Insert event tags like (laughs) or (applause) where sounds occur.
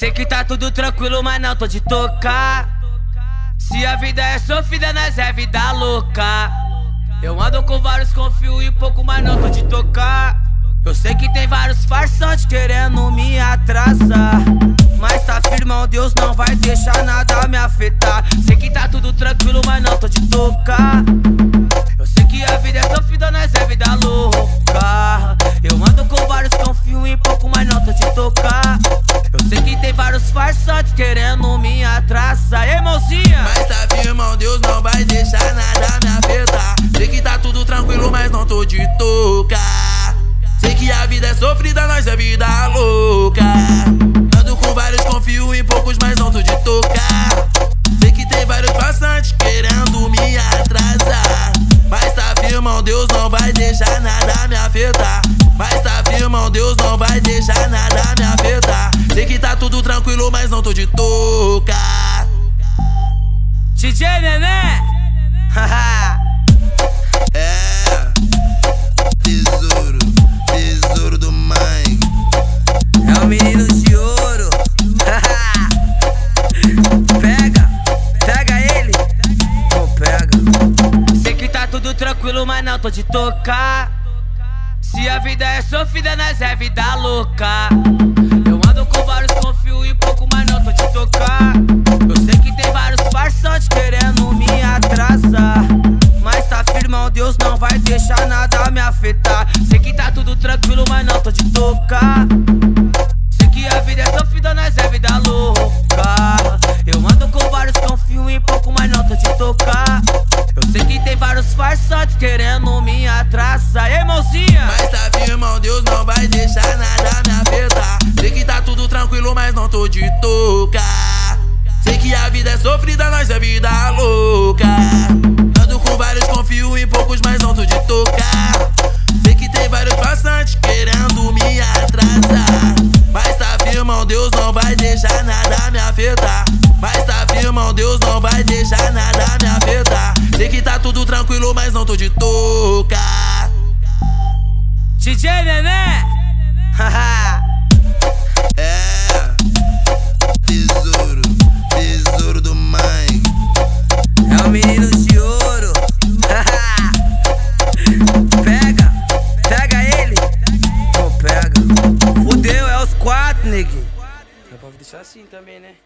Sei que tá tudo tranquilo, mas não tô de tocar. Se a vida é sofrida, nós é vida louca. Eu ando com vários, confio e pouco, mas não tô de tocar. Eu sei que tem vários farsantes querendo me atrasar. Mas Mas tá firmão, Deus não vai deixar nada me afetar. Sei que tá tudo tranquilo, mas não tô de tocar. Sei que a vida é sofrida, nós é vida louca. Ando com vários, confio em poucos, mas não tô de tocar. Sei que tem vários passantes querendo me atrasar. Mas tá firmão, Deus não vai deixar nada me afetar. Mas tá firmão, Deus não vai deixar nada me afetar. Sei que tá tudo tranquilo, mas não tô de tocar. DJ Nené! (laughs) É. Tesouro, tesouro do Mike. É o menino de ouro. (laughs) pega, pega ele. Não pega. Sei que tá tudo tranquilo, mas não tô de tocar. Se a vida é sofrida, nós é vida louca. Vários farsantes querendo me atrasar. Ei, mãozinha! Mas tá firmão, Deus não vai deixar nada me nada me afetar. Mas tá firmão, Deus não vai deixar nada me afetar. Sei que tá tudo tranquilo, mas não tô de tocar. DJ Nené! (laughs) Haha! Deixar assim também, né?